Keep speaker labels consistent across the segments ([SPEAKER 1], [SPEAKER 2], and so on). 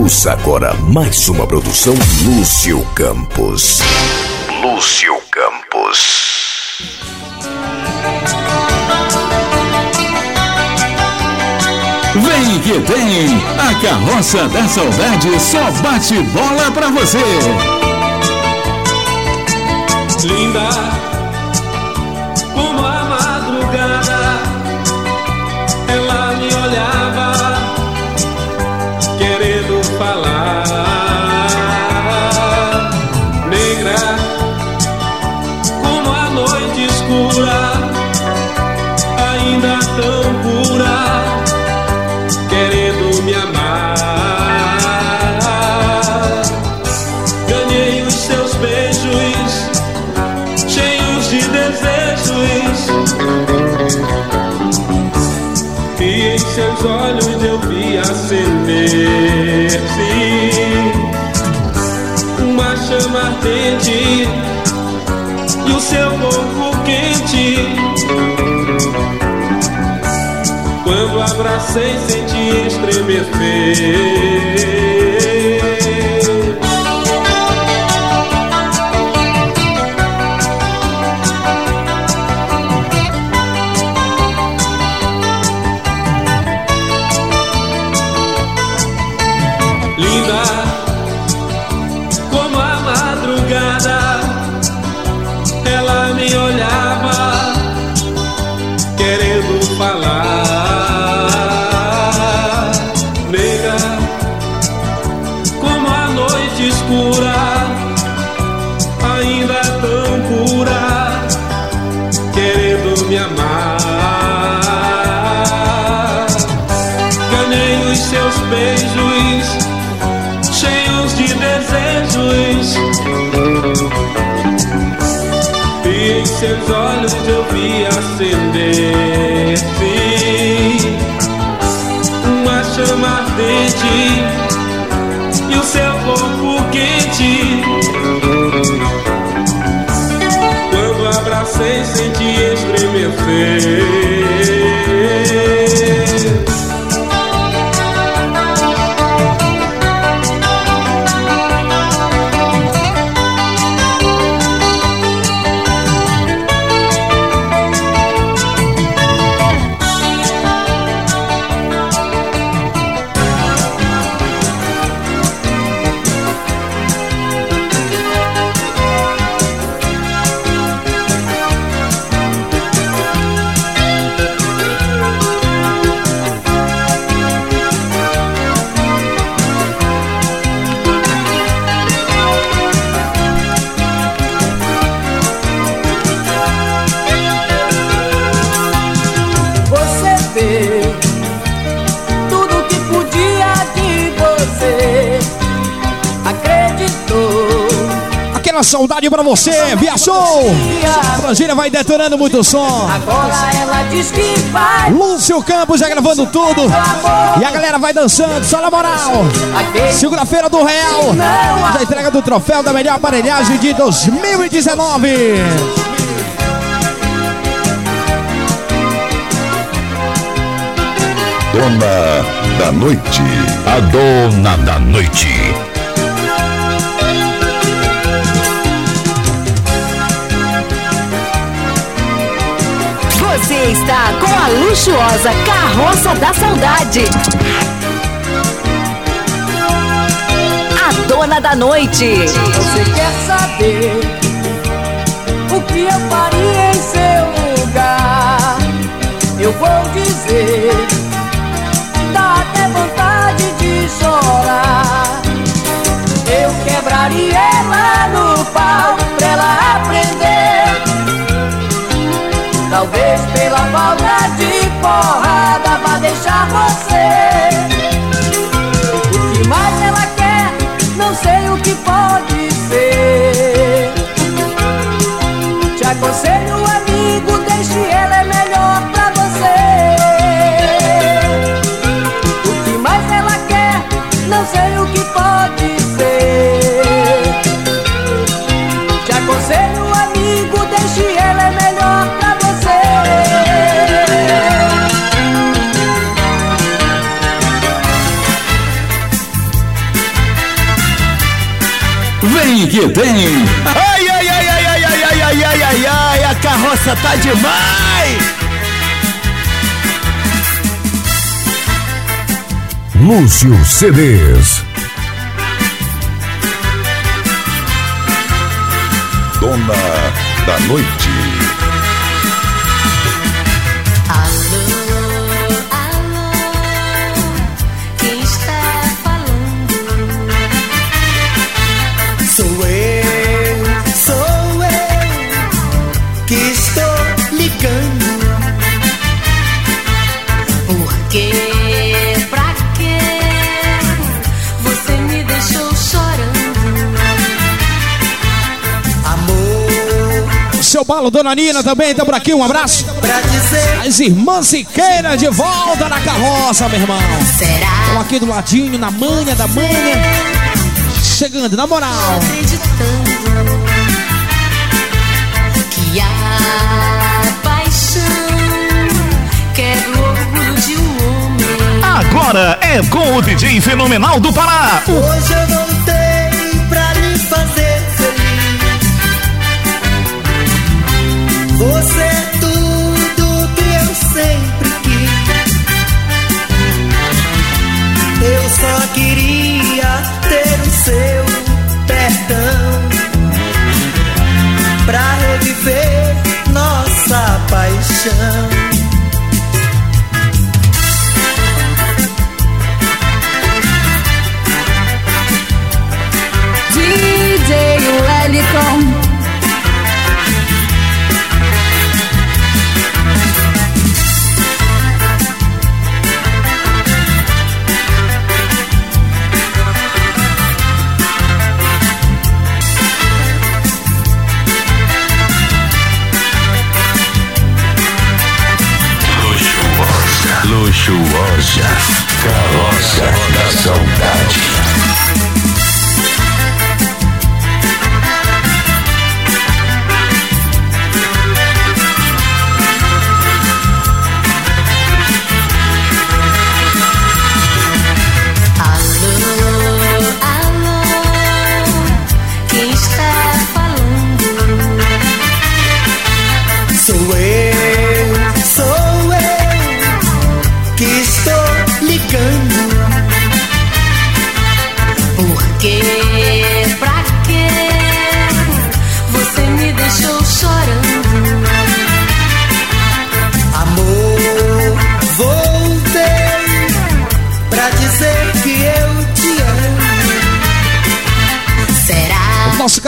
[SPEAKER 1] Ouça agora mais uma produção Lúcio Campos. Lúcio Campos.
[SPEAKER 2] Vem que tem! A carroça da saudade só bate bola pra você!
[SPEAKER 3] Linda uma chama ardente e o seu corpo quente. Quando abracei, senti estremecer. Olhos eu vi acender-se uma chama ardente e o seu corpo quente. Quando abracei, senti estremecer.
[SPEAKER 4] Saudade pra você, via show! Brasília vai detonando muito som.
[SPEAKER 5] Agora ela diz que vai.
[SPEAKER 4] Lúcio Campos já gravando tudo. E a galera vai dançando, só na moral. Segunda-feira do Real. Da entrega do troféu da melhor aparelhagem de 2019.
[SPEAKER 1] Dona da Noite.
[SPEAKER 2] A dona da noite.
[SPEAKER 6] Você está com a luxuosa Carroça da Saudade. A dona da noite.
[SPEAKER 5] Você quer saber o que eu faria em seu lugar? Eu vou dizer, você. O que mais ela quer, não sei o que pode que
[SPEAKER 2] tem!
[SPEAKER 7] Ai, ai, ai, ai, ai, ai, ai, ai, ai, ai, ai, a carroça tá demais!
[SPEAKER 8] Lúcio CDs. Dona da Noite.
[SPEAKER 4] Dona Nina também tá por aqui, um abraço.
[SPEAKER 9] pra dizer
[SPEAKER 4] As irmãs Siqueira de volta na carroça, meu irmão.
[SPEAKER 10] Será?
[SPEAKER 4] Estão aqui do ladinho, na manha da manha. Chegando, na moral.
[SPEAKER 10] acreditando que a paixão quebra o orgulho de um homem.
[SPEAKER 7] Agora é com o DJ Fenomenal do Pará.
[SPEAKER 9] hoje eu voltei Você é tudo que eu sempre quis. Eu só queria ter o seu perdão pra reviver nossa paixão.
[SPEAKER 1] DJ Wellington.
[SPEAKER 8] Luxuosa. Carroça da Saudade.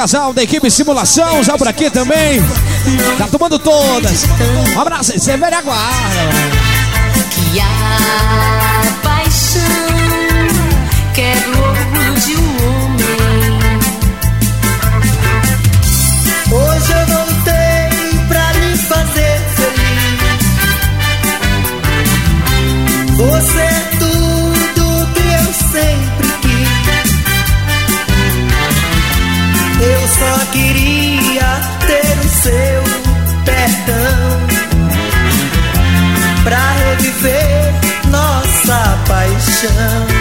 [SPEAKER 4] Casal da equipe Simulação, já por aqui também. Tá tomando todas. Um abraço, você é velha
[SPEAKER 10] que a paixão quebra o orgulho de um homem.
[SPEAKER 9] Hoje eu voltei pra lhe fazer feliz. Você
[SPEAKER 2] 想。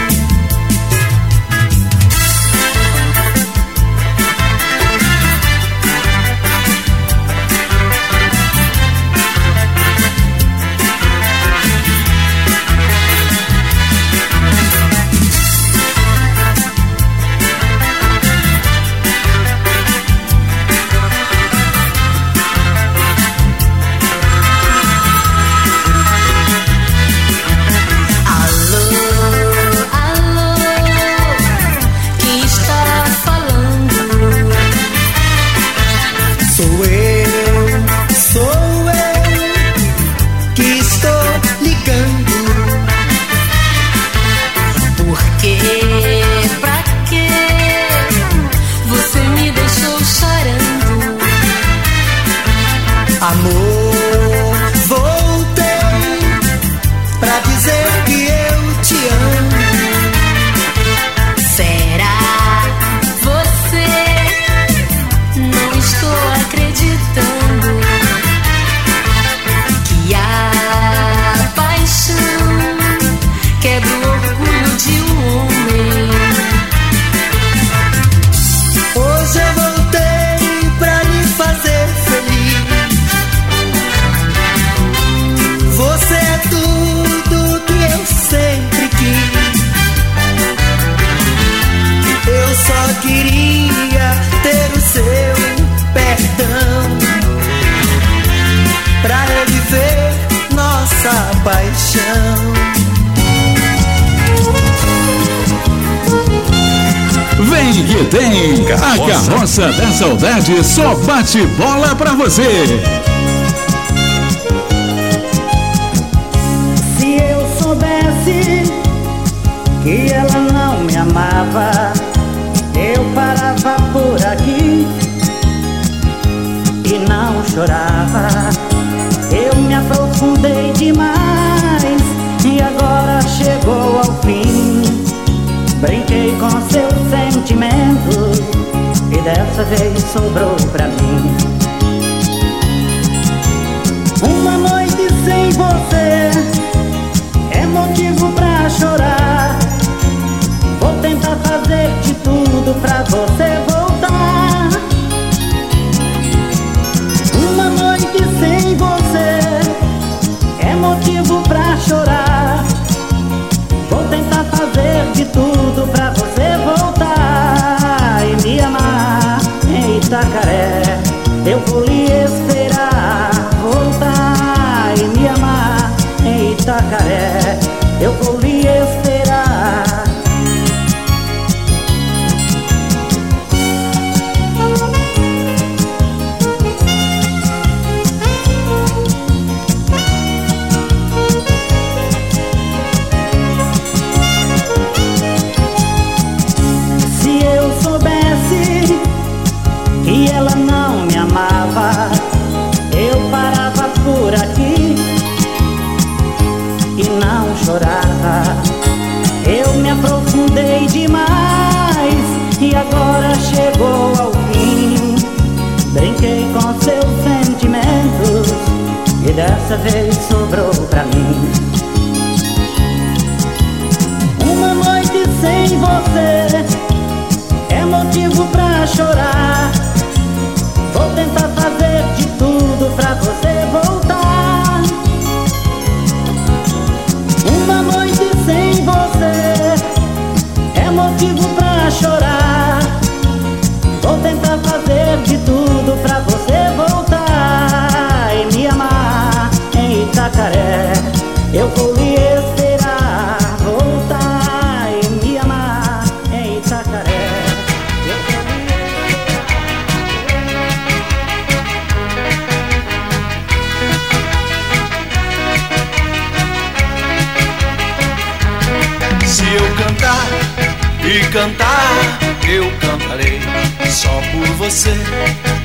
[SPEAKER 2] Carroça da saudade só bate bola pra você.
[SPEAKER 11] Se eu soubesse que ela não me amava, eu parava por aqui e não chorava. Eu me aprofundei demais dessa vez sobrou pra mim. Uma noite sem você é motivo pra chorar. Vou tentar fazer de tudo pra você chorar. Vou tentar fazer de tudo pra você voltar. Uma noite sem você é motivo pra chorar.
[SPEAKER 12] Cantar, eu cantarei só por você.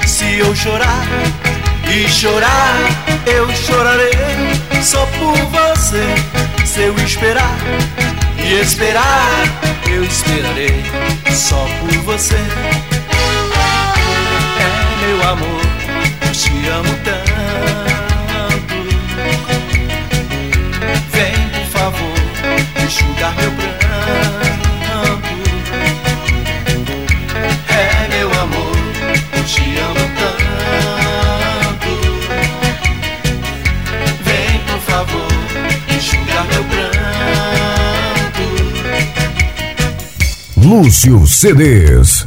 [SPEAKER 12] Se eu chorar e chorar, eu chorarei só por você. Se eu esperar e esperar, eu esperarei só por você. É meu amor, eu te amo tanto. Vem, por favor, enxugar meu pranto.
[SPEAKER 1] Lúcio CDs.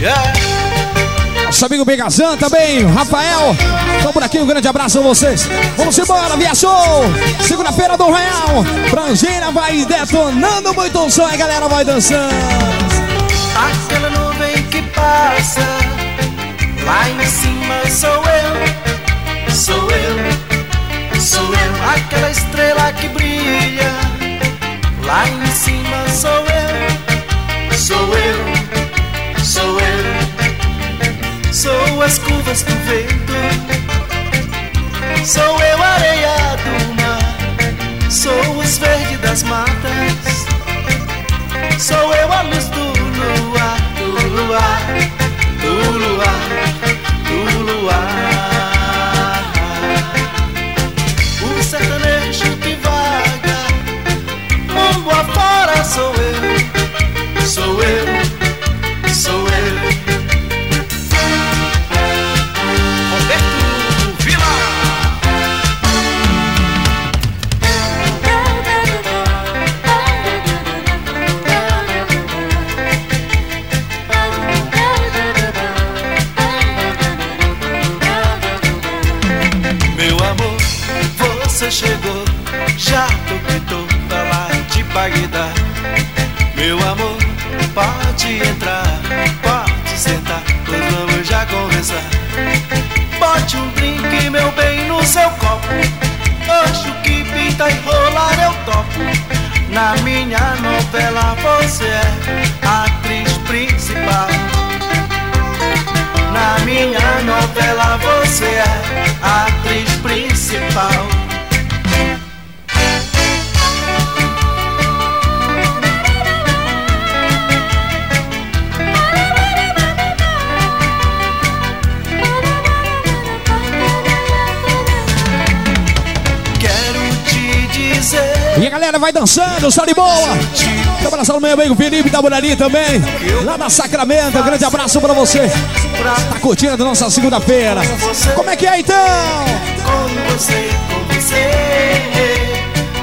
[SPEAKER 12] Yeah.
[SPEAKER 4] Nosso amigo Begazan também, Rafael. Estão por aqui, um grande abraço a vocês. Vamos embora, Via Show. Segunda-feira do Real. Frangeira vai detonando muito som e a galera vai dançando.
[SPEAKER 12] Aquela nuvem que passa Lá em cima sou eu Sou eu Sou eu Aquela estrela que brilha Lá em cima sou eu. Sou eu. Sou eu. Sou as curvas do vento. Sou eu a areia do mar. Sou os verdes das matas. Sou eu a luz do luar, do luar, do luar,
[SPEAKER 4] vai dançando, está de boa. Um abraço ao meu amigo Felipe tá da Bonari também, lá da Sacramento. Um grande abraço pra você. Tá curtindo nossa segunda-feira. Como é que é então?
[SPEAKER 13] Com você, com você,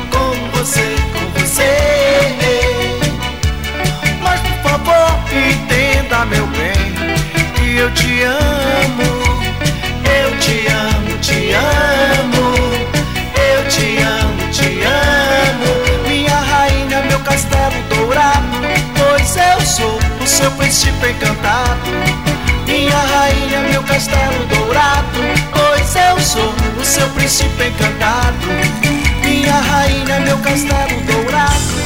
[SPEAKER 13] com você, com você. Mas por favor, entenda, meu bem, que eu te amo, eu te amo, te amo. sou o seu príncipe encantado, minha rainha, meu castelo dourado. Pois eu sou o seu príncipe encantado, minha rainha, meu castelo dourado.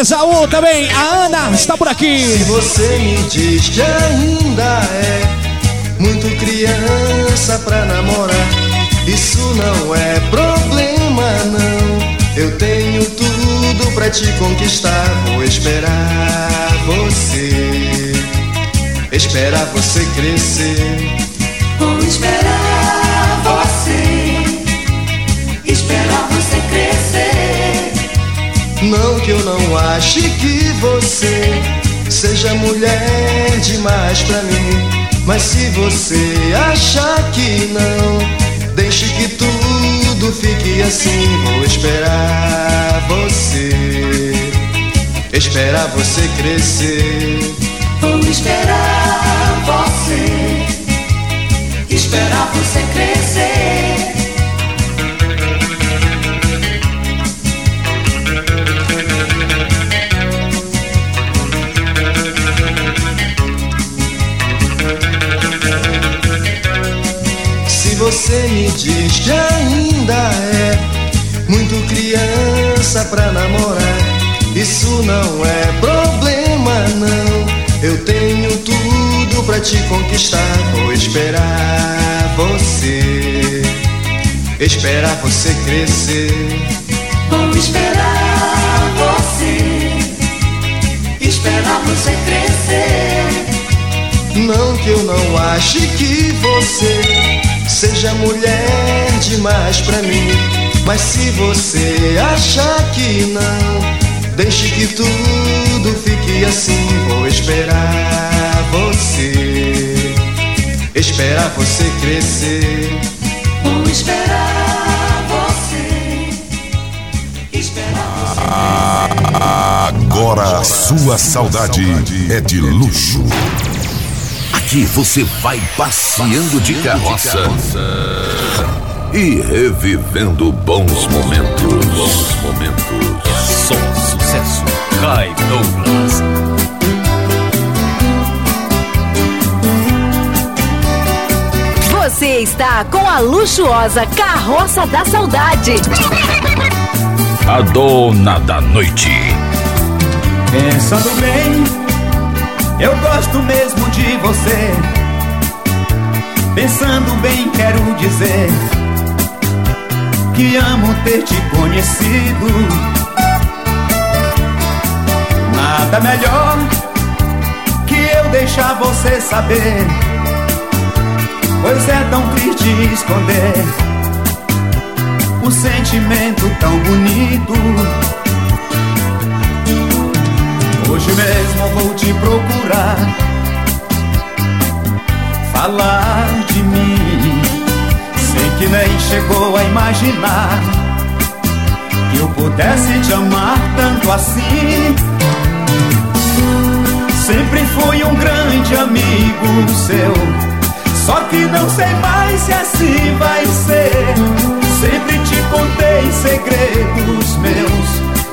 [SPEAKER 4] Esaú também, a Ana está por aqui.
[SPEAKER 14] Se você me diz que ainda é muito criança pra namorar, isso não é problema não. Eu tenho tudo pra te conquistar, vou esperar você, esperar você crescer.
[SPEAKER 8] Vou esperar
[SPEAKER 14] Não que eu não ache que você seja mulher demais pra mim. Mas se você achar que não, deixe que tudo fique assim. Vou esperar você, esperar você crescer.
[SPEAKER 8] Vou esperar você, esperar você crescer.
[SPEAKER 14] Te conquistar. Vou esperar você, esperar você crescer.
[SPEAKER 8] Vou esperar você, esperar você crescer.
[SPEAKER 14] Não que eu não ache que você seja mulher demais pra mim. Mas se você achar que não, deixe que tudo fique assim. Vou esperar você, esperar você crescer.
[SPEAKER 8] Vou esperar você, esperar
[SPEAKER 1] Agora a sua saudade é de luxo.
[SPEAKER 15] Aqui você vai passeando de carroça e revivendo bons momentos. Bons momentos.
[SPEAKER 16] Som, sucesso, Kai Douglas.
[SPEAKER 6] Você está com a luxuosa Carroça da Saudade.
[SPEAKER 15] A dona da noite.
[SPEAKER 17] Pensando bem, eu gosto mesmo de você. Pensando bem, quero dizer que amo ter te conhecido. Nada melhor que eu deixar você saber. Pois é tão triste esconder o sentimento tão bonito. Hoje mesmo vou te procurar, falar de mim. Sei que nem chegou a imaginar que eu pudesse te amar tanto assim. Sempre fui um grande amigo seu. Só que não sei mais se assim vai ser. Sempre te contei segredos meus.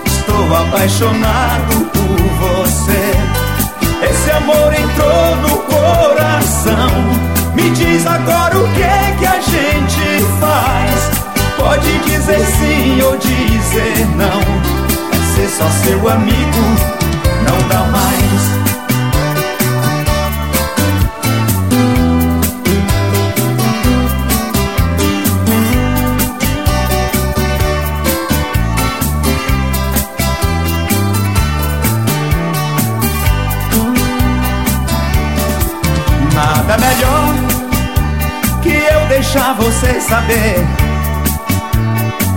[SPEAKER 17] Estou apaixonado por você. Esse amor entrou no coração. Me diz agora o que é que a gente faz. Pode dizer sim ou dizer não. Ser só seu amigo não dá mais. Deixar você saber.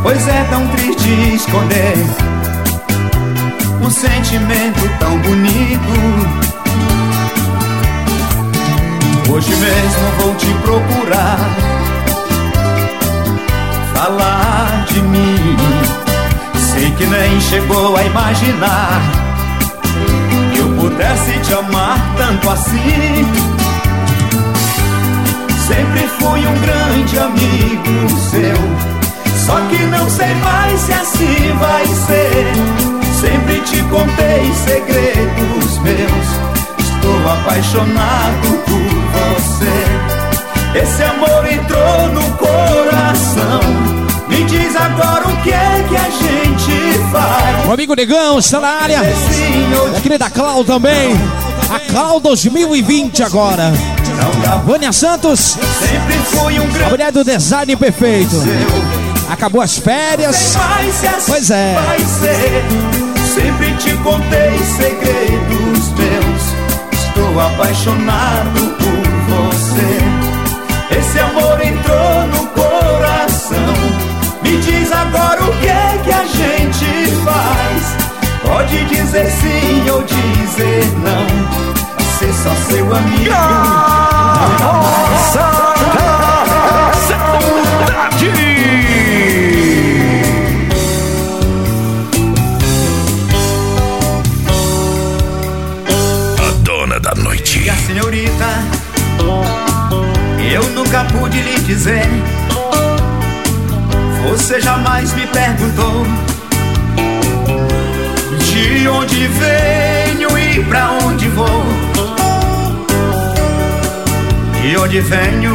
[SPEAKER 17] Pois é tão triste esconder um sentimento tão bonito. Hoje mesmo vou te procurar, falar de mim. Sei que nem chegou a imaginar que eu pudesse te amar tanto assim. Sempre fui um grande amigo seu. Só que não sei mais se assim vai ser. Sempre te contei segredos meus. Estou apaixonado por você. Esse amor entrou no coração. Me diz agora o que é que a gente faz.
[SPEAKER 4] O amigo Negão está na área. A querida Clau também. A Clau 2020 agora. Vânia Santos. A mulher do design perfeito. Acabou as férias. Pois é.
[SPEAKER 17] Vai ser. Sempre te contei segredos meus. Estou apaixonado por você. Esse amor entrou no coração. Me diz agora o que é que a gente faz. Pode dizer sim ou dizer não, vai ser só seu amigo.
[SPEAKER 1] A
[SPEAKER 17] pude lhe dizer. Você jamais me perguntou de onde venho e pra onde vou. De onde venho,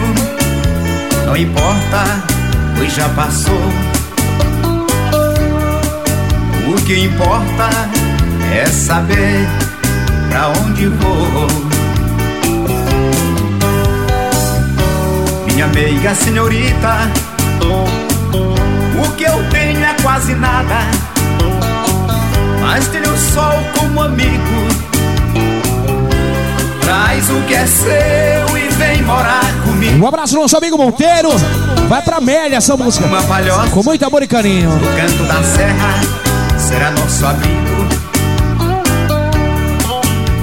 [SPEAKER 17] não importa, pois já passou. O que importa é saber pra onde vou. Minha meiga senhorita, o que eu tenho é quase nada, mas tenho o sol como amigo. Traz o que é seu e vem morar comigo.
[SPEAKER 4] Um abraço nosso amigo Monteiro. Vai pra Amélia essa música.
[SPEAKER 17] Uma palhoça
[SPEAKER 4] Com muito amor e carinho.
[SPEAKER 17] no canto da serra será nosso abrigo.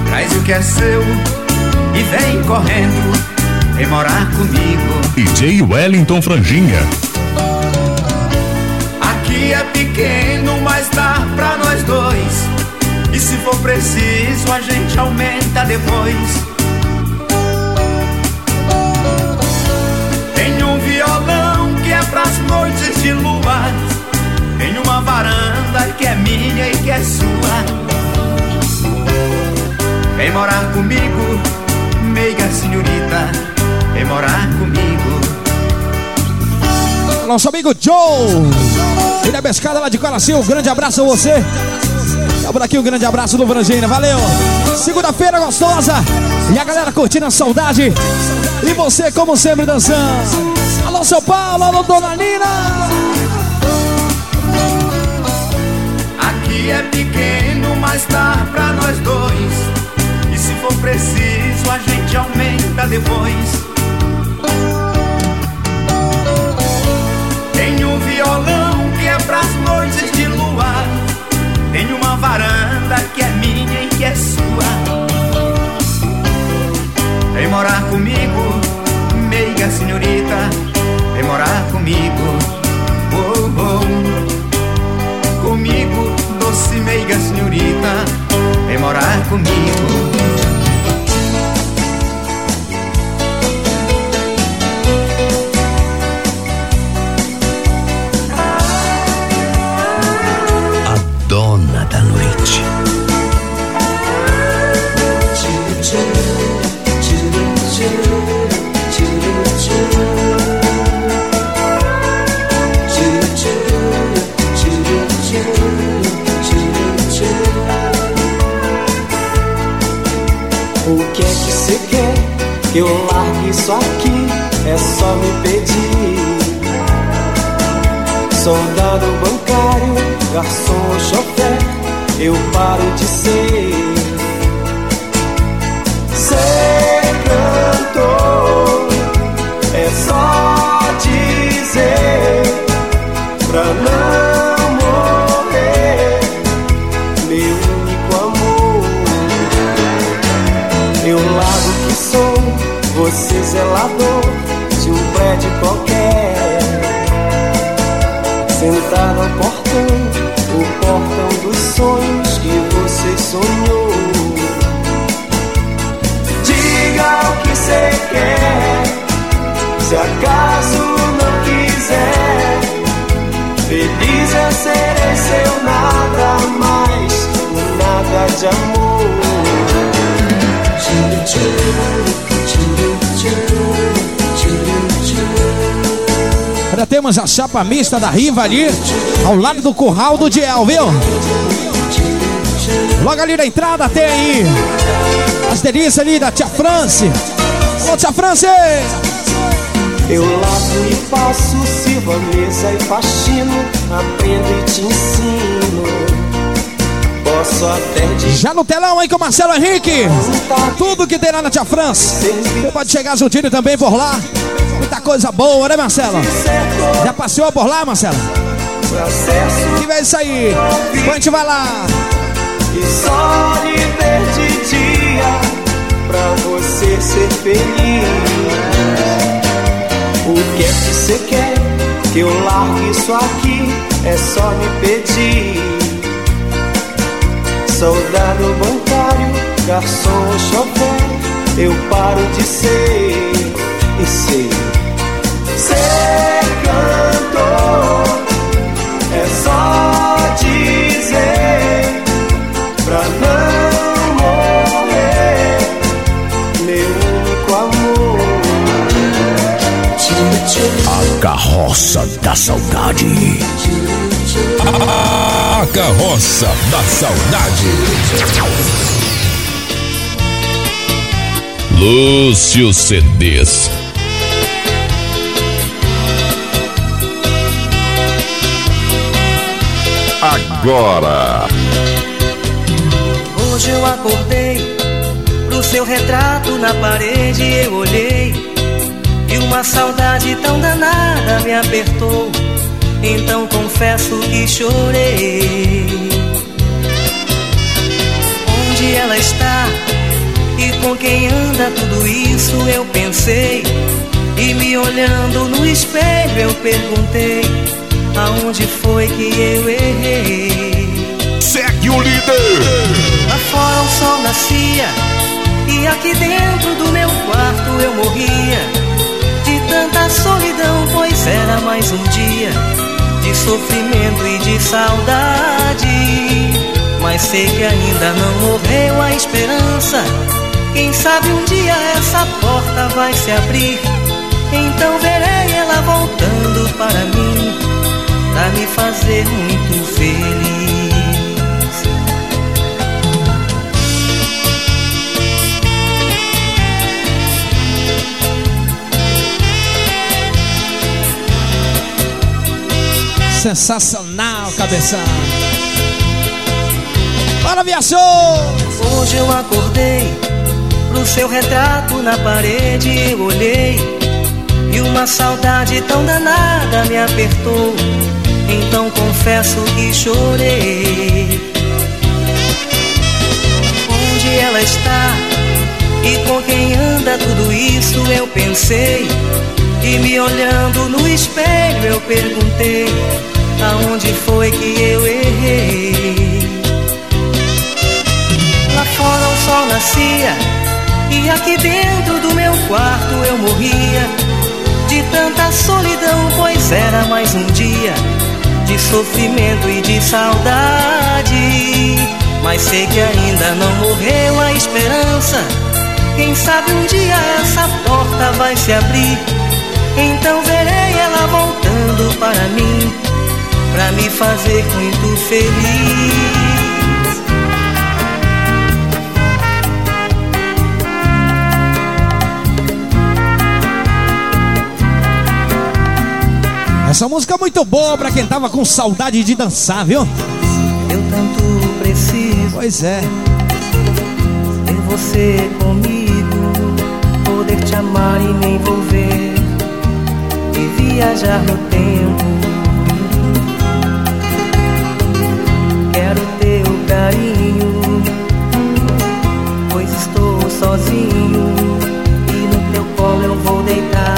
[SPEAKER 17] Traz o que é seu e vem correndo, vem morar comigo.
[SPEAKER 1] DJ Wellington Franjinha.
[SPEAKER 17] Aqui é pequeno, mas dá pra nós dois. Se for preciso, a gente aumenta depois. Tem um violão que é pras noites de lua. Tem uma varanda que é minha e que é sua. Vem morar comigo, meiga senhorita. Vem morar comigo.
[SPEAKER 4] Nosso amigo Joe. Ele é pescada lá de Coração. Um grande abraço a você. Tá por aqui um grande abraço do Brangina. Valeu. Segunda-feira gostosa. E a galera curtindo a saudade. E você, como sempre, dançando. Alô, São Paulo. Alô, Dona Nina.
[SPEAKER 17] Aqui é pequeno, mas dá pra nós dois. E se for preciso, a gente aumenta depois. Sua. Vem morar comigo, meiga senhorita. Vem morar comigo. Oh, oh comigo, doce meiga senhorita, vem morar comigo.
[SPEAKER 12] Garçom ou chofer, eu paro de. Ser se acaso não quiser. Feliz eu serei seu nada mais, nada de amor.
[SPEAKER 4] Ainda temos a chapa mista da Riva ali, ao lado do curral do Diel, viu? Logo ali na entrada tem aí as delícias ali da Tia France. Ô Tia France!
[SPEAKER 12] Eu lavo e passo, sirvo a mesa e faxino, aprendo e te ensino. Posso até dizer
[SPEAKER 4] Já no telão aí com o Marcelo Henrique. Tudo que tem lá na Tia France. Você pode chegar juntinho também por lá. Muita coisa boa, né, Marcelo? Já passeou por lá, Marcelo? Que vem isso aí. Depois a gente vai lá.
[SPEAKER 12] e só de de
[SPEAKER 3] pra você ser feliz. Isso aqui, é só me pedir. Soldado bancário, garçom chofer, eu paro de ser e ser. Ser cantor é só dizer pra não morrer, meu único amor.
[SPEAKER 15] A carroça da saudade.
[SPEAKER 1] A carroça da saudade.
[SPEAKER 15] Lúcio CDs.
[SPEAKER 1] Agora.
[SPEAKER 18] Hoje eu acordei pro seu retrato na parede eu olhei e uma saudade tão danada me apertou. Então confesso que chorei. Onde ela está e com quem anda tudo isso eu pensei. E me olhando no espelho eu perguntei aonde foi que eu errei.
[SPEAKER 1] Segue o líder.
[SPEAKER 18] Lá fora o sol nascia e aqui dentro do meu quarto eu morria de tanta solidão, pois era mais um dia de sofrimento e de saudade. Mas sei que ainda não morreu a esperança. Quem sabe um dia essa porta vai se abrir. Então verei ela voltando para mim, pra me fazer muito feliz.
[SPEAKER 4] Sensacional, cabeção. Bora, viajou!
[SPEAKER 18] Hoje eu acordei pro seu retrato na parede olhei e uma saudade tão danada me apertou. Então confesso que chorei. Onde ela está e com quem anda tudo isso eu pensei. E me olhando no espelho eu perguntei aonde foi que eu errei. Lá fora o sol nascia e aqui dentro do meu quarto eu morria de tanta solidão, pois era mais um dia de sofrimento e de saudade. Mas sei que ainda não morreu a esperança. Quem sabe um dia essa porta vai se abrir. Então verei ela voltando para mim, pra me fazer muito feliz.
[SPEAKER 4] Essa música é muito boa pra quem tava com saudade de dançar, viu?
[SPEAKER 18] Eu tanto preciso.
[SPEAKER 4] Pois é.
[SPEAKER 18] Ter você comigo, poder te amar e me envolver e viajar no tempo. Carinho, pois estou sozinho e no teu colo eu vou deitar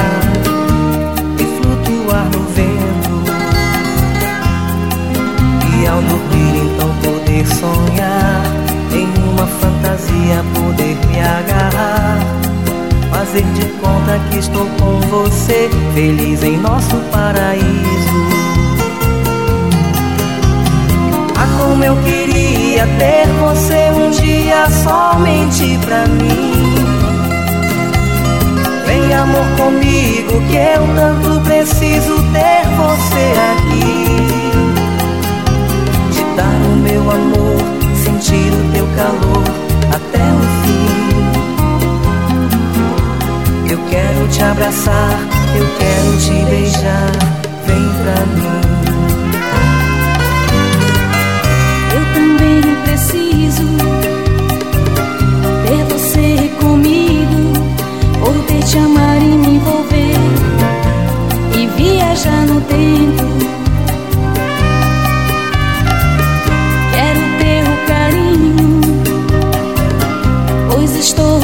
[SPEAKER 18] e flutuar no vento. E ao dormir então poder sonhar em uma fantasia poder me agarrar fazer de conta que estou com você, feliz em nosso paraíso. Ah, como eu queria ter você um dia somente pra mim. Vem amor comigo que eu tanto preciso ter você aqui. Te dar o meu amor, sentir o teu calor até o fim. Eu quero te abraçar, eu quero te beijar, vem pra mim.
[SPEAKER 19] Te amar e me envolver e viajar no tempo. Quero ter o carinho, pois estou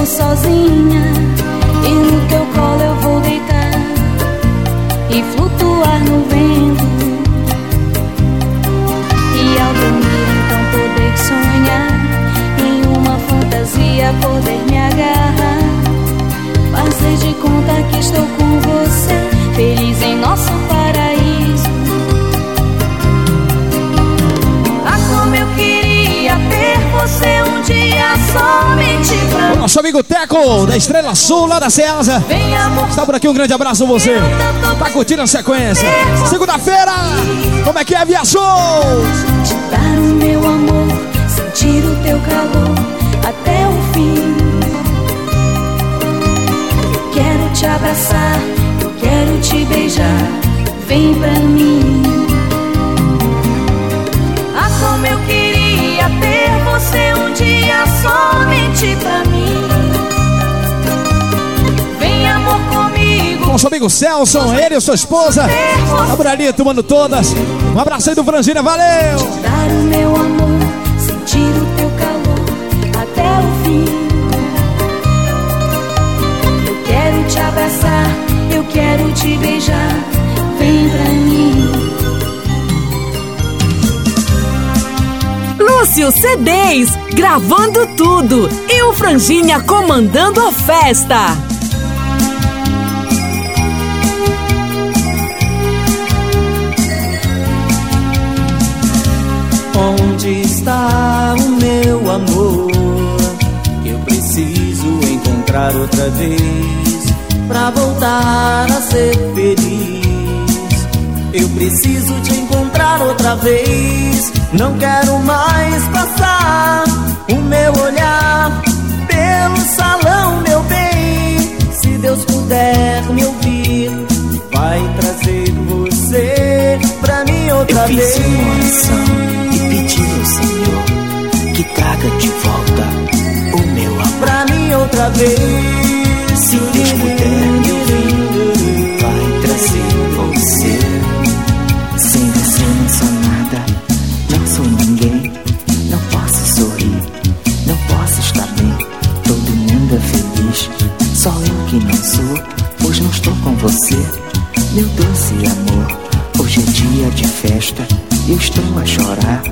[SPEAKER 19] com
[SPEAKER 8] você, feliz em nosso paraíso. Ah, como eu queria ter você um dia somente pra O
[SPEAKER 4] nosso amigo Teco, da Estrela Sul, lá da Ceasa. Está por aqui, um grande abraço a você. Tá curtindo a sequência. Segunda-feira, como é que é, viajou?
[SPEAKER 8] Te dar o meu amor, sentir o teu calor. Abraçar, eu quero te beijar. Vem pra mim. Ah, como eu queria ter você um dia somente pra mim. Vem, amor, comigo.
[SPEAKER 4] Nosso amigo Celson, ele e sua esposa. Tá por ali tomando todas. Um abraço aí do Franzina, valeu!
[SPEAKER 8] Dar o meu amor, te beijar. Vem pra mim.
[SPEAKER 6] Lúcio C10, gravando tudo. E o Franjinha comandando a festa.
[SPEAKER 9] Onde está o meu amor? Que eu preciso encontrar outra vez pra voltar a ser feliz. Eu preciso te encontrar outra vez. Não quero mais passar o meu olhar pelo salão, meu bem. Se Deus puder me ouvir, vai trazer você pra mim outra
[SPEAKER 20] Eu
[SPEAKER 9] vez.
[SPEAKER 20] fiz uma oração e pedi ao Senhor que traga de volta o meu amor.
[SPEAKER 9] Pra mim outra vez.
[SPEAKER 20] Se Deus puder que não sou, pois não estou com você. Meu doce amor, hoje é dia de festa. Eu estou a chorar,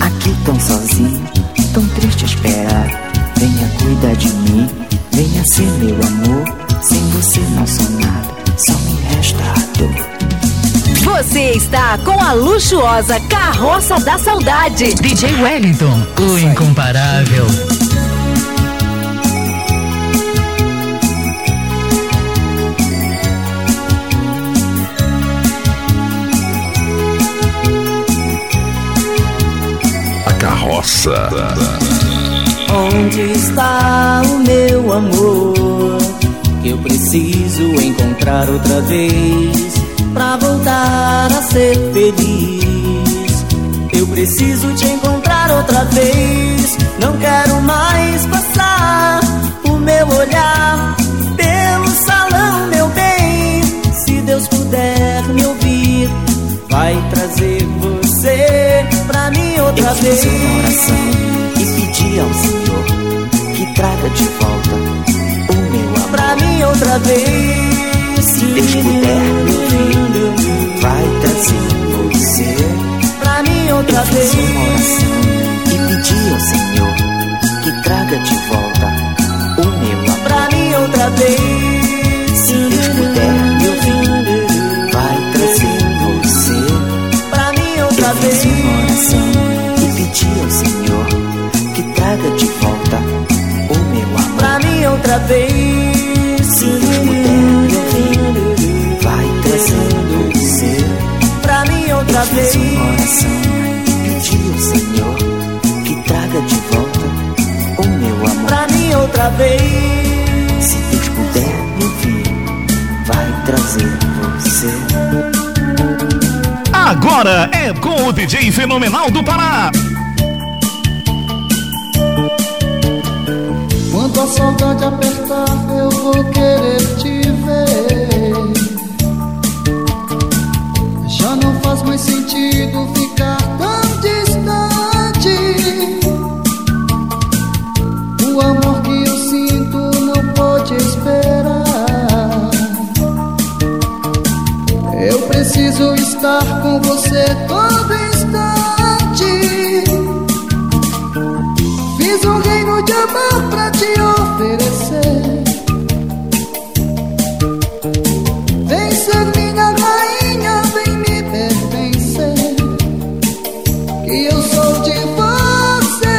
[SPEAKER 20] aqui tão sozinho, tão triste a esperar. Venha cuidar de mim, venha ser meu amor. Sem você não sou nada, só me resta a dor.
[SPEAKER 6] Você está com a luxuosa Carroça da Saudade.
[SPEAKER 21] DJ Wellington, o incomparável.
[SPEAKER 9] Onde está o meu amor? Que eu preciso encontrar outra vez pra voltar a ser feliz. Eu preciso te encontrar outra vez. Não quero mais passar o meu olhar pelo salão, meu bem. Se Deus puder me ouvir, vai trazer mim outra
[SPEAKER 20] Eu
[SPEAKER 9] vez.
[SPEAKER 20] fiz uma oração e pedi ao Senhor que traga de volta o meu amor.
[SPEAKER 9] Pra mim outra vez.
[SPEAKER 20] Se Deus puder me ouvir, vai trazer você.
[SPEAKER 9] Pra mim outra vez.
[SPEAKER 20] Traga de volta o meu amor.
[SPEAKER 9] Pra mim outra vez.
[SPEAKER 20] Se Deus puder me ouvir, vai trazer você.
[SPEAKER 9] Pra mim outra
[SPEAKER 20] Eu
[SPEAKER 9] vez.
[SPEAKER 20] fiz uma oração e pedi ao Senhor que traga de volta o meu amor.
[SPEAKER 9] Pra mim outra vez.
[SPEAKER 20] Se Deus puder me ouvir, vai trazer você.
[SPEAKER 22] Agora é com o DJ Fenomenal do Pará.
[SPEAKER 23] Quando a saudade apertar, eu vou querer te ver. Já não faz mais sentido ficar tão distante. O amor que eu sinto não pode esperar. Eu preciso estar com você todo que amar pra te oferecer. Vem ser minha rainha, vem me pertencer. Que eu sou de você.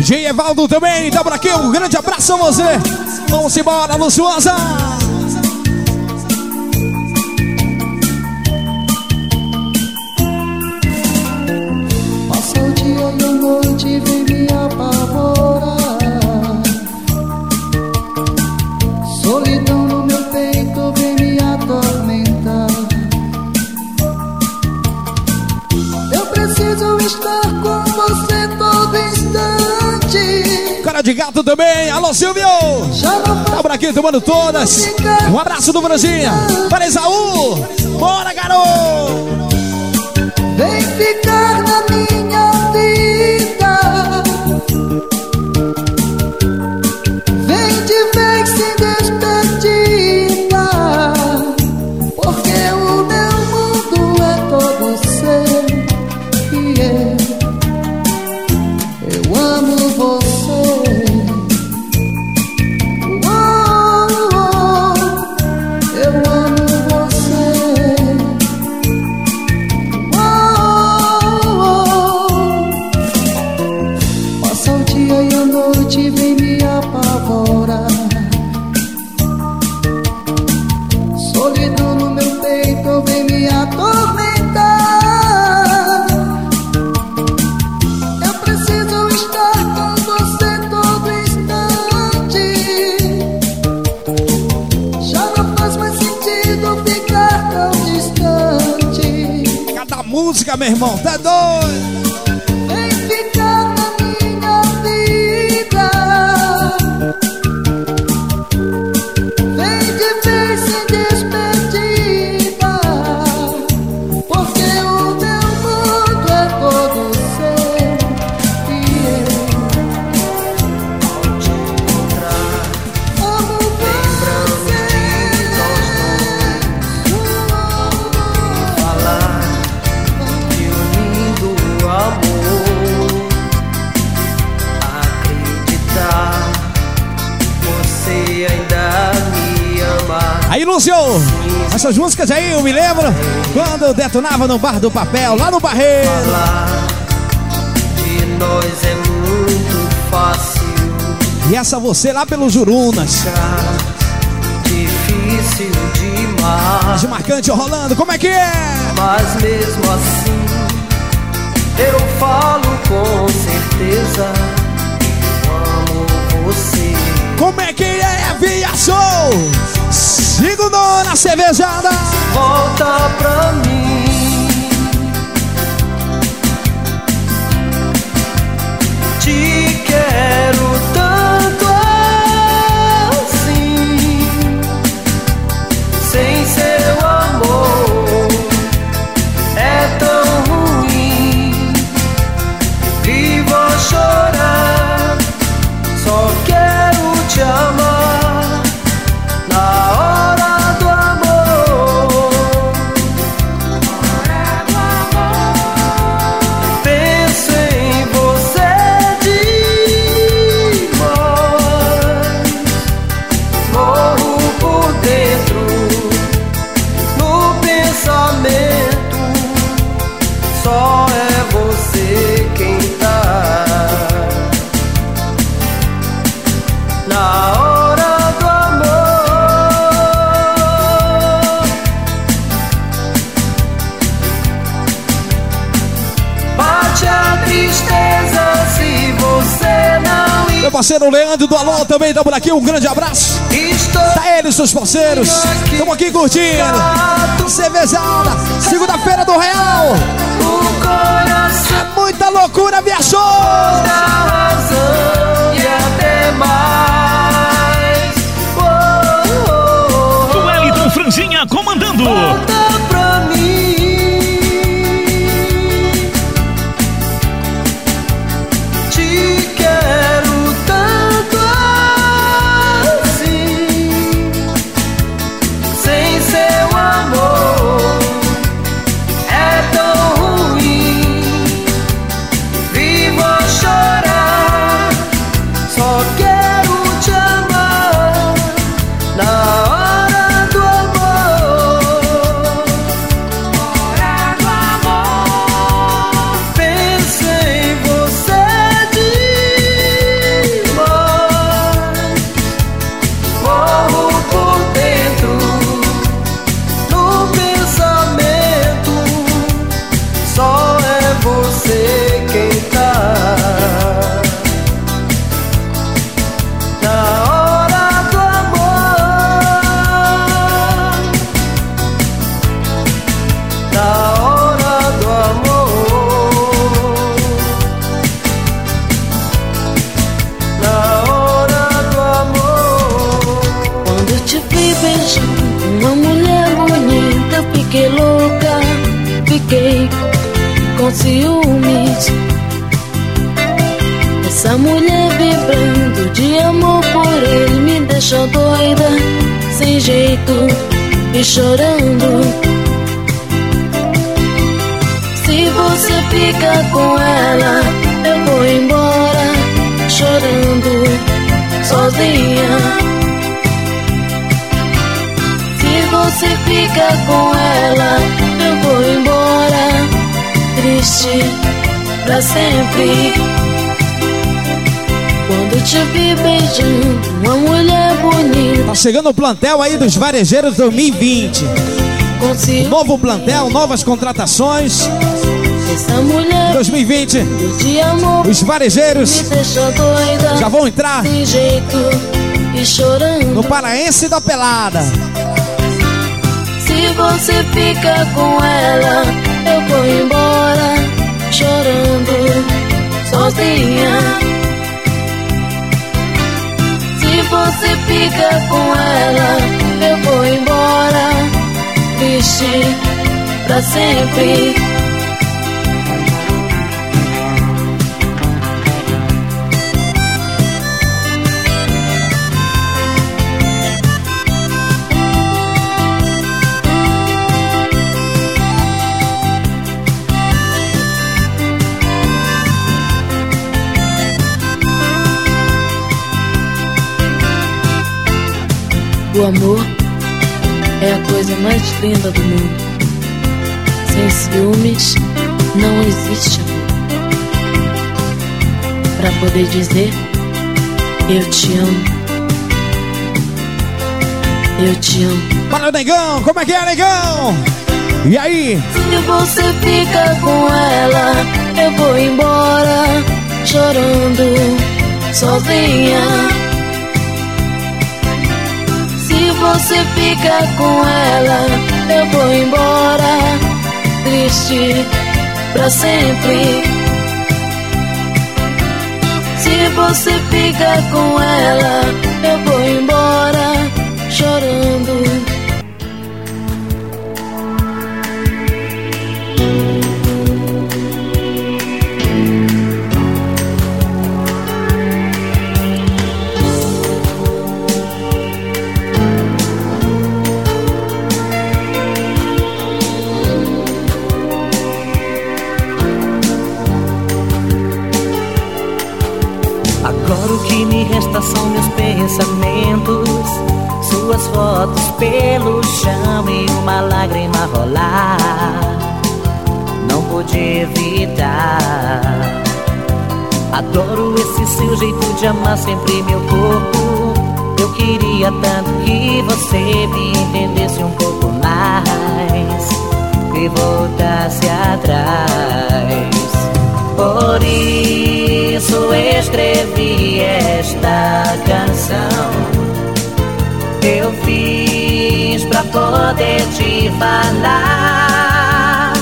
[SPEAKER 4] G. Evaldo também, tá por aqui. Um grande abraço a você. Vamos embora, Luciosa. Alô, Silvio! tamo aqui tomando todas. Um abraço do Branzinha. Para Esaú. Bora, garoto!
[SPEAKER 23] Vem ficar. funcionava no
[SPEAKER 4] Bar do Papel, lá no Barreiro.
[SPEAKER 12] Falar de nós é muito fácil.
[SPEAKER 4] E essa você lá pelos Jurunas.
[SPEAKER 12] Difícil demais.
[SPEAKER 4] De marcante rolando, como é que é?
[SPEAKER 12] Mas mesmo assim, eu falo com certeza. Amo você.
[SPEAKER 4] Como é que é, Via Show? Sigo na cervejada.
[SPEAKER 12] Volta pra mim.
[SPEAKER 4] e seus parceiros. Estamos aqui curtindo. Cervezada, segunda-feira do Real. É muita loucura,
[SPEAKER 12] viajou! Pra
[SPEAKER 19] sempre. Quando te vi beijando uma mulher bonita.
[SPEAKER 4] Tá chegando o plantel aí dos varejeiros 2020. Novo plantel, novas contratações.
[SPEAKER 19] Essa mulher
[SPEAKER 4] 2020.
[SPEAKER 19] de amor
[SPEAKER 4] Os varejeiros já vão entrar no Paraense da Pelada.
[SPEAKER 19] Se você fica com ela, eu vou embora chorando sozinha. Se você fica com ela, eu vou embora triste pra sempre. O amor é a coisa mais linda do mundo. Sem ciúmes não existe amor. Pra poder dizer eu te amo. Eu te amo.
[SPEAKER 4] Fala, negão, como é que é, negão? E aí?
[SPEAKER 19] Se você fica com ela, eu vou embora chorando sozinha. Você fica com ela, eu vou embora triste pra sempre. Se você fica com ela, eu vou embora chorando.
[SPEAKER 24] São meus pensamentos, suas fotos pelo chão e uma lágrima rolar. Não pude evitar. Adoro esse seu jeito de amar sempre meu corpo. Eu queria tanto que você me entendesse um pouco mais e voltasse atrás. Por isso escrevi esta canção. Eu fiz pra poder te falar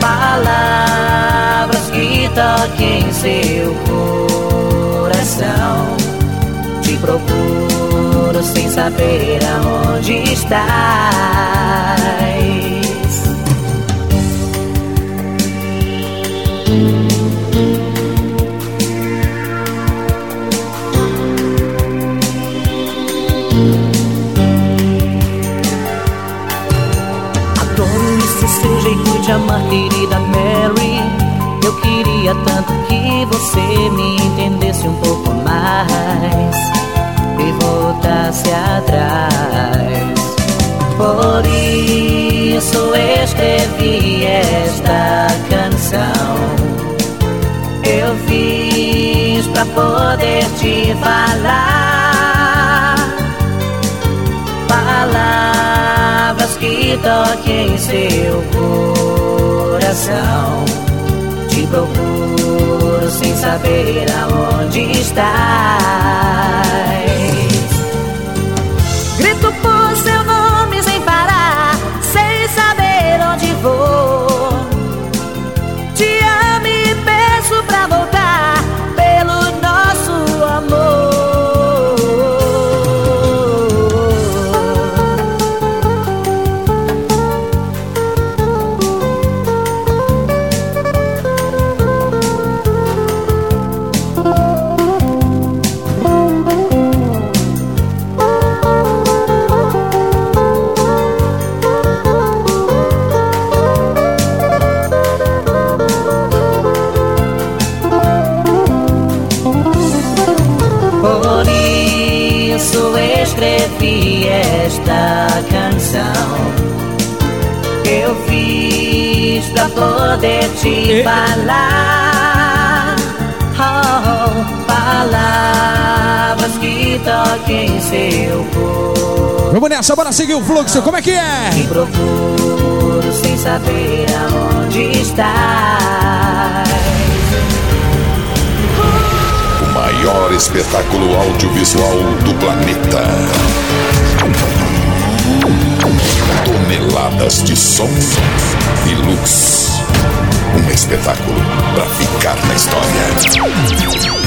[SPEAKER 24] palavras que toquem seu coração. Te procuro sem saber aonde estás. De amar, querida Mary. Eu queria tanto que você me entendesse um pouco mais e voltasse atrás. Por isso escrevi esta canção. Eu fiz pra poder te falar que toquem seu coração. Te procuro sem saber aonde estás. Grito
[SPEAKER 4] bora seguir o fluxo. Como é que é?
[SPEAKER 24] E procuro sem saber aonde estás.
[SPEAKER 1] O maior espetáculo audiovisual do planeta. Toneladas de som e luz. Um espetáculo para ficar na história.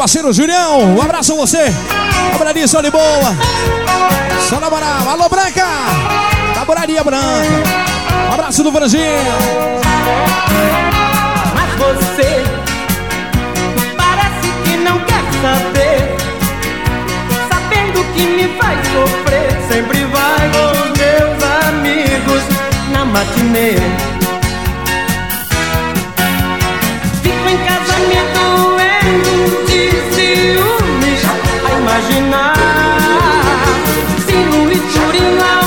[SPEAKER 4] Parceiro Julião, um abraço a você. Taboraria Só de Boa. Só na moral. Alô, Branca. Taboraria Branca. Um abraço do Franzinho.
[SPEAKER 12] Mas você parece que não quer saber Sabendo que me faz sofrer Sempre vai com meus amigos na matinê Fico em casa imaginar. Se no escurinho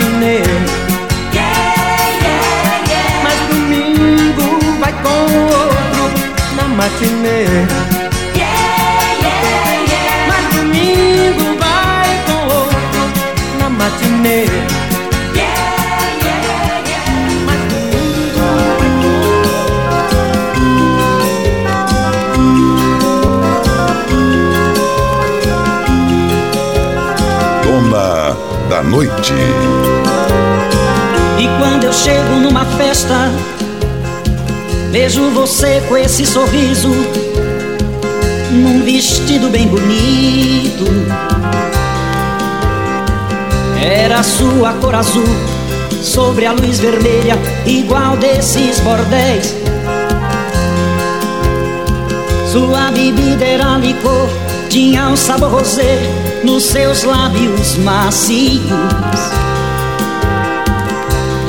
[SPEAKER 12] matinê Mas domingo vai com outro na matinê. Mas domingo vai com outro na matinê.
[SPEAKER 1] Da noite.
[SPEAKER 25] Chego numa festa, vejo você com esse sorriso, num vestido bem bonito. Era sua cor azul sobre a luz vermelha, igual desses bordéis. Sua bebida era licor, tinha um sabor rosé nos seus lábios macios.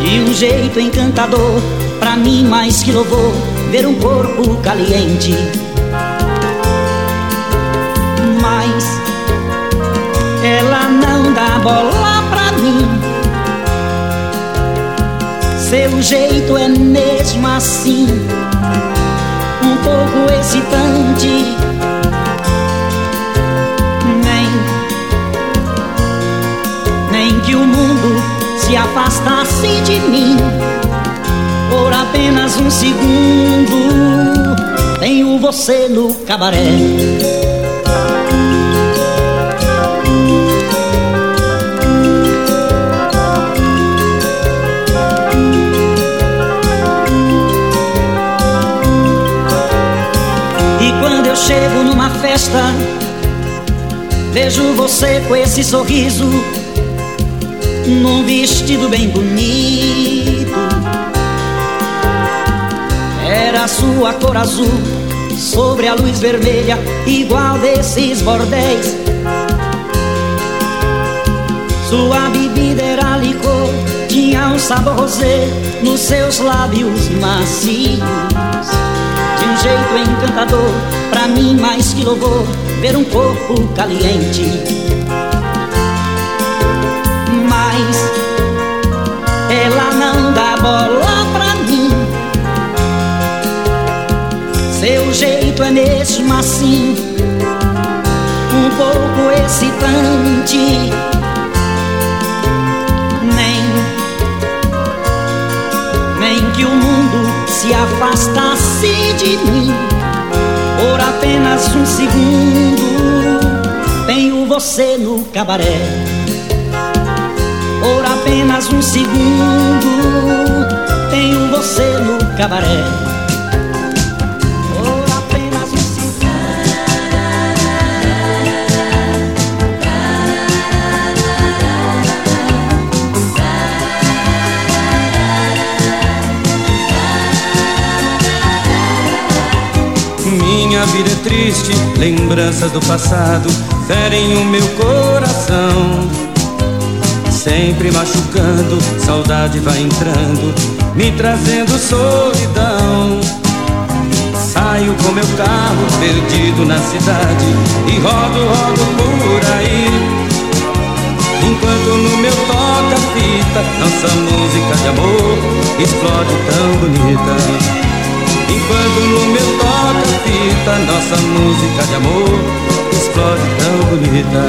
[SPEAKER 25] De um jeito encantador, pra mim mais que louvor, ver um corpo caliente. Mas ela não dá bola pra mim. Seu jeito é mesmo assim, um pouco excitante. Nem, nem que o mundo afastasse de mim por apenas um segundo. Tenho você no cabaré. E quando eu chego numa festa, vejo você com esse sorriso num vestido bem bonito. Era sua cor azul Sobre a luz vermelha Igual desses bordéis. Sua bebida era licor Tinha um sabor rosé Nos seus lábios macios. De um jeito encantador Pra mim mais que louvor Ver um corpo caliente mesmo assim. Um pouco excitante. Nem Nem que o mundo se afastasse de mim. Por apenas um segundo Tenho você no cabaré. Por apenas um segundo Tenho você no cabaré
[SPEAKER 26] vida é triste, lembranças do passado ferem o meu coração. Sempre machucando, saudade vai entrando, me trazendo solidão. Saio com meu carro perdido na cidade e rodo, rodo por aí. Enquanto no meu toca-fita nossa música de amor explode tão bonita. Enquanto no meu toca-fita Nossa música de amor Explode tão bonita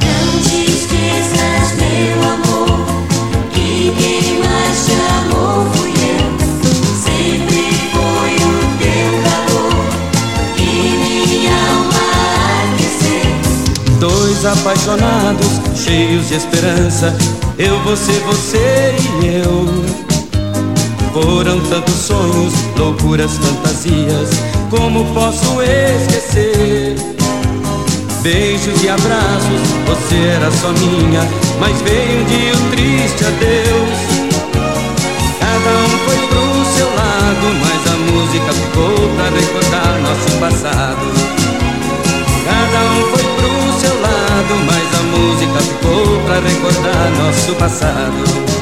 [SPEAKER 8] Não te esqueças, meu amor, que quem mais te amou fui eu. Sempre foi o teu calor que minha alma aqueceu.
[SPEAKER 26] Dois apaixonados, cheios de esperança Eu, você, você e eu Foram tantos sonhos, loucuras, fantasias. Como posso esquecer? Beijos e abraços, você era só minha Mas veio um dia um triste adeus. Cada um foi pro seu lado Mas a música ficou pra recordar nosso passado. Cada um foi pro seu lado Mas a música ficou pra recordar nosso passado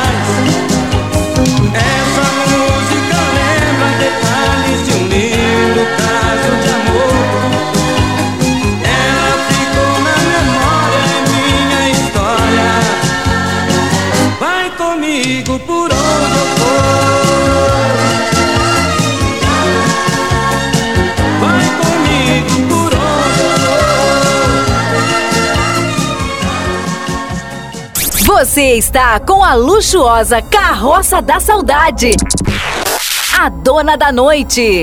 [SPEAKER 6] Você está com a luxuosa Carroça da Saudade. A dona da noite.